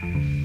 Bye.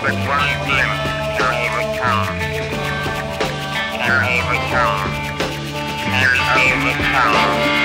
but one he become. Shall he become? Shall he become?